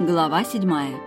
Глава седьмая.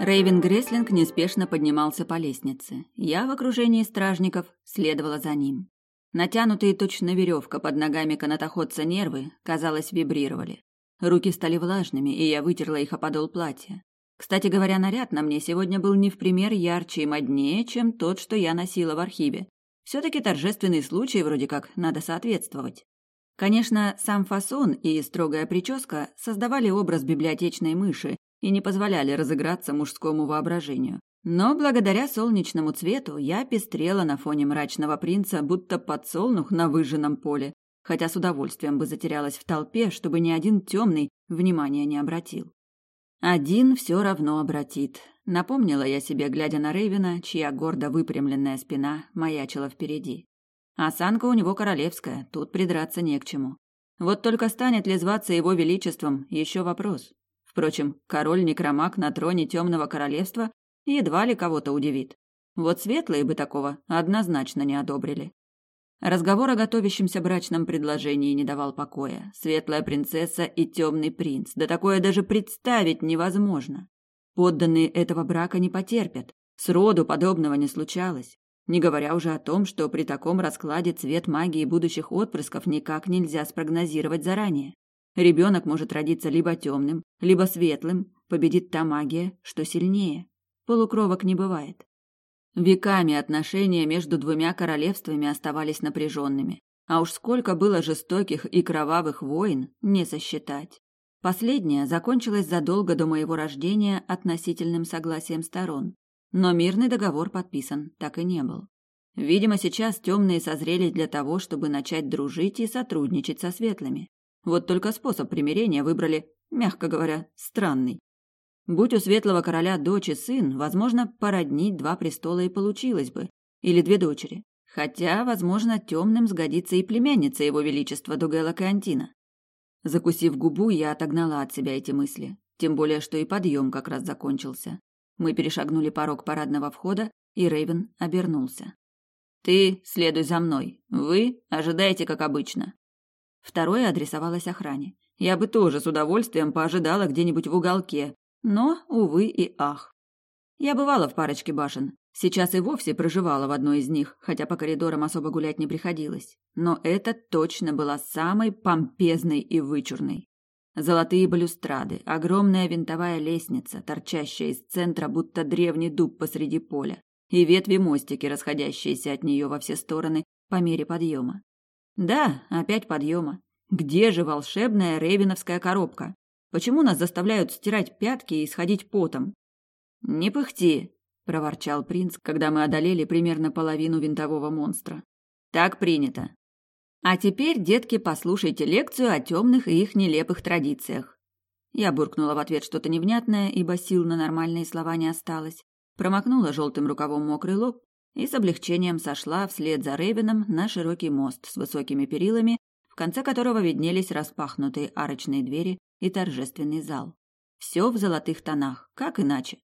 Рейвен Греслинг неспешно поднимался по лестнице. Я в окружении стражников следовала за ним. Натянутые точно веревка под ногами канатоходца нервы, казалось, вибрировали. Руки стали влажными, и я вытерла их о подол платья. Кстати говоря, наряд на мне сегодня был не в пример ярче и моднее, чем тот, что я носила в архиве. Все-таки торжественный случай, вроде как, надо соответствовать. Конечно, сам фасон и строгая прическа создавали образ библиотечной мыши и не позволяли разыграться мужскому воображению. Но благодаря солнечному цвету я пестрела на фоне мрачного принца, будто подсолнух на выжженном поле, хотя с удовольствием бы затерялась в толпе, чтобы ни один темный внимания не обратил. Один все равно обратит. Напомнила я себе, глядя на Рейвена, чья гордо выпрямленная спина маячила впереди. Осанка у него королевская, тут придраться не к чему. Вот только станет ли зваться его величеством, еще вопрос. Впрочем, король-некромаг на троне темного королевства едва ли кого-то удивит. Вот светлые бы такого однозначно не одобрили. Разговор о готовящемся брачном предложении не давал покоя. Светлая принцесса и темный принц. Да такое даже представить невозможно. Подданные этого брака не потерпят. Сроду подобного не случалось. Не говоря уже о том, что при таком раскладе цвет магии будущих отпрысков никак нельзя спрогнозировать заранее. Ребенок может родиться либо темным, либо светлым, победит та магия, что сильнее. Полукровок не бывает. Веками отношения между двумя королевствами оставались напряженными, а уж сколько было жестоких и кровавых войн, не сосчитать. Последняя закончилась задолго до моего рождения относительным согласием сторон. Но мирный договор подписан так и не был. Видимо, сейчас темные созрели для того, чтобы начать дружить и сотрудничать со светлыми. Вот только способ примирения выбрали, мягко говоря, странный. Будь у светлого короля дочь и сын, возможно, породнить два престола и получилось бы. Или две дочери. Хотя, возможно, темным сгодится и племянница его величества Дугела Каантина. Закусив губу, я отогнала от себя эти мысли. Тем более, что и подъем как раз закончился. Мы перешагнули порог парадного входа, и Рейвен обернулся. «Ты следуй за мной. Вы ожидайте, как обычно». Второе адресовалось охране. Я бы тоже с удовольствием поожидала где-нибудь в уголке, но, увы и ах. Я бывала в парочке башен. Сейчас и вовсе проживала в одной из них, хотя по коридорам особо гулять не приходилось. Но эта точно была самой помпезной и вычурной. Золотые балюстрады, огромная винтовая лестница, торчащая из центра, будто древний дуб посреди поля, и ветви-мостики, расходящиеся от нее во все стороны по мере подъема. Да, опять подъема. Где же волшебная рейвеновская коробка? Почему нас заставляют стирать пятки и сходить потом? Не пыхти, проворчал принц, когда мы одолели примерно половину винтового монстра. Так принято. А теперь, детки, послушайте лекцию о темных и их нелепых традициях. Я буркнула в ответ что-то невнятное, ибо сил на нормальные слова не осталось. Промокнула желтым рукавом мокрый лоб и с облегчением сошла вслед за Рейвеном на широкий мост с высокими перилами, в конце которого виднелись распахнутые арочные двери и торжественный зал. Все в золотых тонах, как иначе.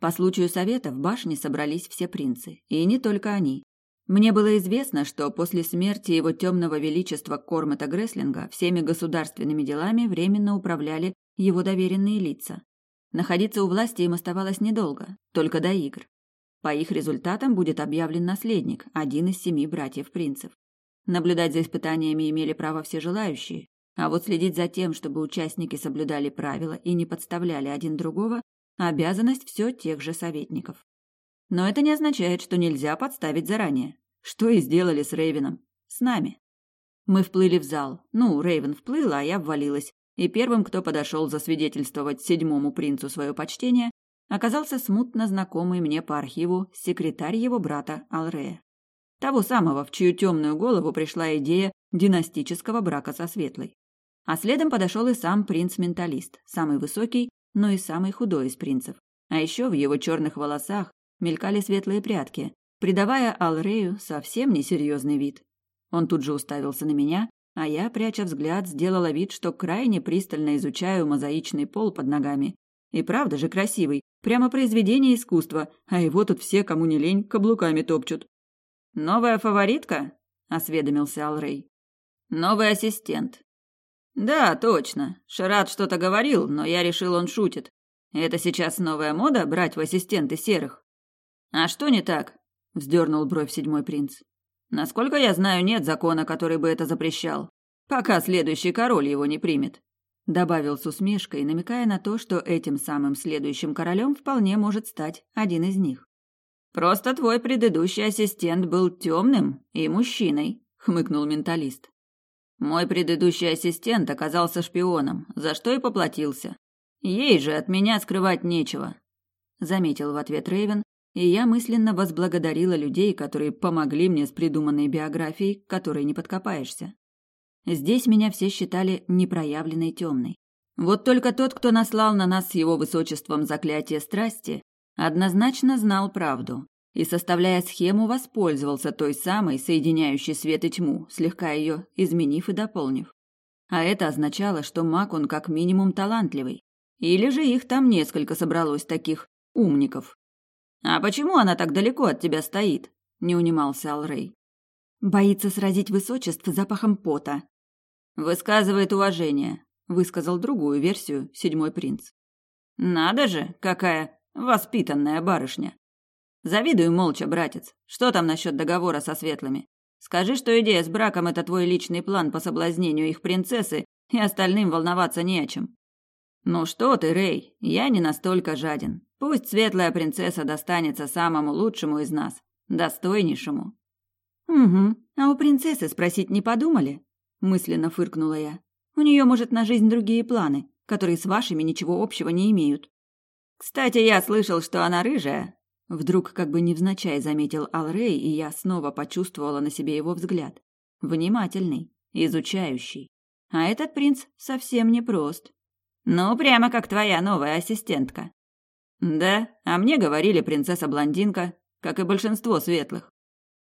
По случаю совета в башне собрались все принцы, и не только они. Мне было известно, что после смерти его темного величества Кормета Греслинга всеми государственными делами временно управляли его доверенные лица. Находиться у власти им оставалось недолго, только до игр. По их результатам будет объявлен наследник, один из семи братьев-принцев. Наблюдать за испытаниями имели право все желающие, а вот следить за тем, чтобы участники соблюдали правила и не подставляли один другого, обязанность все тех же советников. Но это не означает, что нельзя подставить заранее. Что и сделали с Рейвеном. С нами. Мы вплыли в зал. Ну, Рейвен вплыл, а я ввалилась. И первым, кто подошел засвидетельствовать седьмому принцу свое почтение, оказался смутно знакомый мне по архиву секретарь его брата Алрея. Того самого, в чью темную голову пришла идея династического брака со Светлой. А следом подошел и сам принц-менталист, самый высокий, но и самый худой из принцев. А еще в его черных волосах мелькали светлые прядки, придавая Алрею совсем несерьезный вид. Он тут же уставился на меня, а я, пряча взгляд, сделала вид, что крайне пристально изучаю мозаичный пол под ногами. И правда же красивый, прямо произведение искусства, а его тут все, кому не лень, каблуками топчут. «Новая фаворитка?» – осведомился Алрей. «Новый ассистент», Да, точно. Шарат что-то говорил, но я решил, он шутит. Это сейчас новая мода брать в ассистенты серых. А что не так? Вздернул бровь седьмой принц. Насколько я знаю, нет закона, который бы это запрещал. Пока следующий король его не примет. Добавил с усмешкой, намекая на то, что этим самым следующим королем вполне может стать один из них. Просто твой предыдущий ассистент был темным и мужчиной, хмыкнул менталист. Мой предыдущий ассистент оказался шпионом, за что и поплатился. Ей же от меня скрывать нечего, заметил в ответ Рейвен, и я мысленно возблагодарила людей, которые помогли мне с придуманной биографией, которой не подкопаешься. Здесь меня все считали непроявленной темной. Вот только тот, кто наслал на нас с его высочеством заклятие страсти, однозначно знал правду и, составляя схему, воспользовался той самой, соединяющей свет и тьму, слегка ее изменив и дополнив. А это означало, что маг он как минимум талантливый. Или же их там несколько собралось таких умников. «А почему она так далеко от тебя стоит?» – не унимался Алрей. «Боится сразить высочество запахом пота». «Высказывает уважение», – высказал другую версию седьмой принц. «Надо же, какая воспитанная барышня!» Завидую молча, братец. Что там насчет договора со светлыми? Скажи, что идея с браком – это твой личный план по соблазнению их принцессы, и остальным волноваться не о чем. Ну что ты, Рэй, я не настолько жаден. Пусть светлая принцесса достанется самому лучшему из нас, достойнейшему. Угу. А у принцессы спросить не подумали? Мысленно фыркнула я. У нее, может, на жизнь другие планы, которые с вашими ничего общего не имеют. Кстати, я слышал, что она рыжая, Вдруг как бы невзначай заметил Алрей, и я снова почувствовала на себе его взгляд. Внимательный, изучающий. А этот принц совсем не прост. Ну, прямо как твоя новая ассистентка. Да, а мне говорили принцесса-блондинка, как и большинство светлых.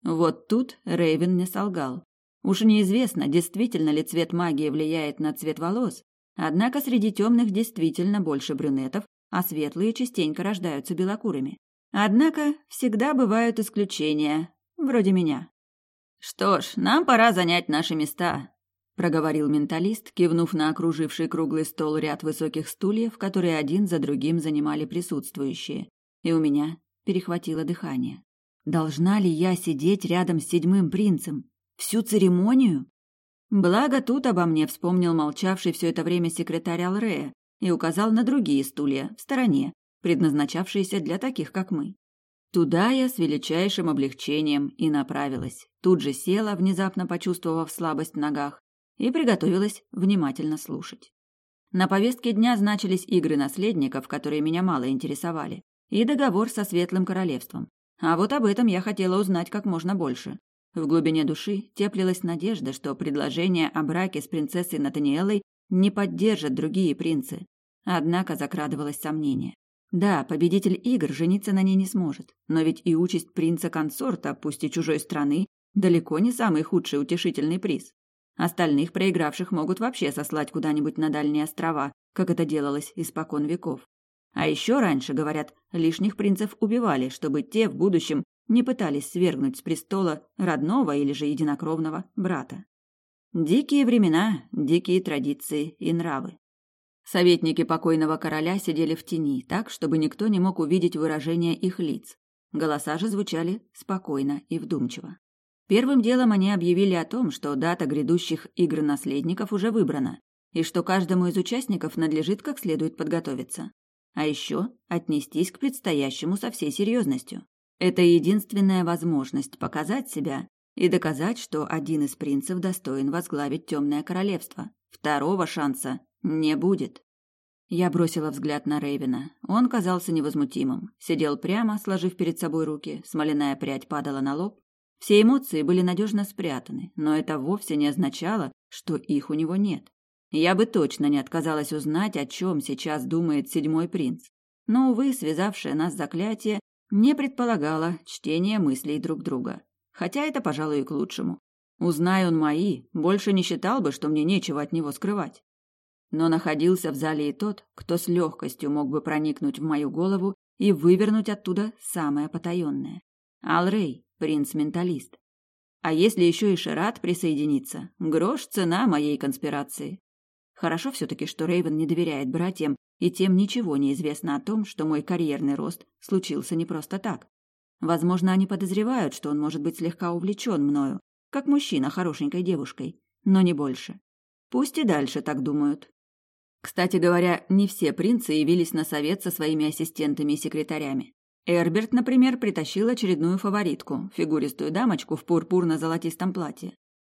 Вот тут Рейвен не солгал. Уж неизвестно, действительно ли цвет магии влияет на цвет волос, однако среди темных действительно больше брюнетов, а светлые частенько рождаются белокурыми. Однако всегда бывают исключения, вроде меня. Что ж, нам пора занять наши места, проговорил менталист, кивнув на окруживший круглый стол ряд высоких стульев, которые один за другим занимали присутствующие. И у меня перехватило дыхание. Должна ли я сидеть рядом с седьмым принцем? Всю церемонию? Благо тут обо мне вспомнил молчавший все это время секретарь Алрея и указал на другие стулья в стороне, предназначавшиеся для таких, как мы. Туда я с величайшим облегчением и направилась. Тут же села, внезапно почувствовав слабость в ногах, и приготовилась внимательно слушать. На повестке дня значились игры наследников, которые меня мало интересовали, и договор со Светлым Королевством. А вот об этом я хотела узнать как можно больше. В глубине души теплилась надежда, что предложение о браке с принцессой Натаниэлой не поддержат другие принцы. Однако закрадывалось сомнение. Да, победитель игр жениться на ней не сможет, но ведь и участь принца-консорта, пусть и чужой страны, далеко не самый худший утешительный приз. Остальных проигравших могут вообще сослать куда-нибудь на дальние острова, как это делалось испокон веков. А еще раньше, говорят, лишних принцев убивали, чтобы те в будущем не пытались свергнуть с престола родного или же единокровного брата. Дикие времена, дикие традиции и нравы. Советники покойного короля сидели в тени, так, чтобы никто не мог увидеть выражение их лиц. Голоса же звучали спокойно и вдумчиво. Первым делом они объявили о том, что дата грядущих игр наследников уже выбрана, и что каждому из участников надлежит как следует подготовиться. А еще отнестись к предстоящему со всей серьезностью. Это единственная возможность показать себя и доказать, что один из принцев достоин возглавить темное королевство. Второго шанса не будет. Я бросила взгляд на Рейвена. Он казался невозмутимым, сидел прямо, сложив перед собой руки, смоляная прядь падала на лоб. Все эмоции были надежно спрятаны, но это вовсе не означало, что их у него нет. Я бы точно не отказалась узнать, о чем сейчас думает седьмой принц. Но, увы, связавшее нас заклятие не предполагало чтение мыслей друг друга. Хотя это, пожалуй, и к лучшему. Узнай он мои, больше не считал бы, что мне нечего от него скрывать. Но находился в зале и тот, кто с легкостью мог бы проникнуть в мою голову и вывернуть оттуда самое потаенное. Алрей, принц-менталист. А если еще и Шерат присоединится, грош цена моей конспирации. Хорошо все-таки, что Рейвен не доверяет братьям, и тем ничего не известно о том, что мой карьерный рост случился не просто так. Возможно, они подозревают, что он может быть слегка увлечен мною, как мужчина хорошенькой девушкой, но не больше. Пусть и дальше так думают. Кстати говоря, не все принцы явились на совет со своими ассистентами и секретарями. Эрберт, например, притащил очередную фаворитку, фигуристую дамочку в пурпурно-золотистом платье.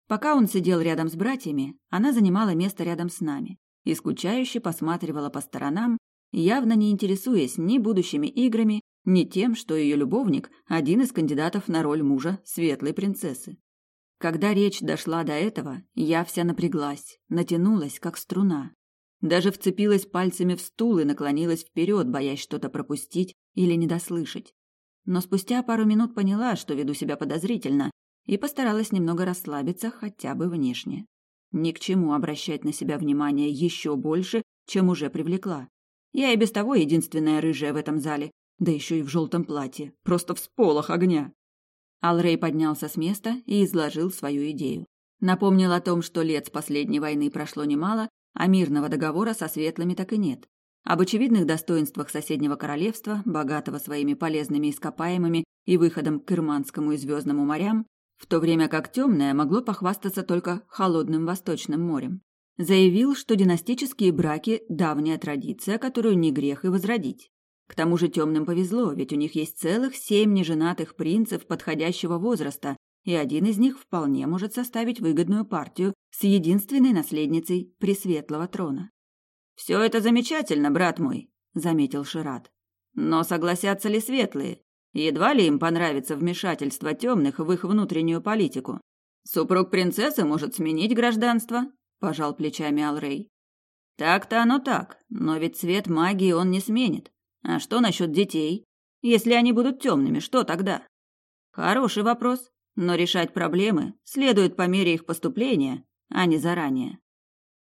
Пока он сидел рядом с братьями, она занимала место рядом с нами и скучающе посматривала по сторонам, явно не интересуясь ни будущими играми, ни тем, что ее любовник – один из кандидатов на роль мужа светлой принцессы. Когда речь дошла до этого, я вся напряглась, натянулась, как струна. Даже вцепилась пальцами в стул и наклонилась вперед, боясь что-то пропустить или недослышать. Но спустя пару минут поняла, что веду себя подозрительно, и постаралась немного расслабиться хотя бы внешне. Ни к чему обращать на себя внимание еще больше, чем уже привлекла. Я и без того единственная рыжая в этом зале, да еще и в желтом платье, просто в сполох огня. Алрей поднялся с места и изложил свою идею. Напомнил о том, что лет с последней войны прошло немало, а мирного договора со светлыми так и нет. Об очевидных достоинствах соседнего королевства, богатого своими полезными ископаемыми и выходом к Ирманскому и Звездному морям, в то время как темное могло похвастаться только холодным Восточным морем. Заявил, что династические браки – давняя традиция, которую не грех и возродить. К тому же темным повезло, ведь у них есть целых семь неженатых принцев подходящего возраста, и один из них вполне может составить выгодную партию с единственной наследницей Пресветлого трона. «Все это замечательно, брат мой», — заметил Шират. «Но согласятся ли светлые? Едва ли им понравится вмешательство темных в их внутреннюю политику. Супруг принцессы может сменить гражданство», — пожал плечами Алрей. «Так-то оно так, но ведь цвет магии он не сменит. А что насчет детей? Если они будут темными, что тогда? Хороший вопрос, но решать проблемы следует по мере их поступления, а не заранее.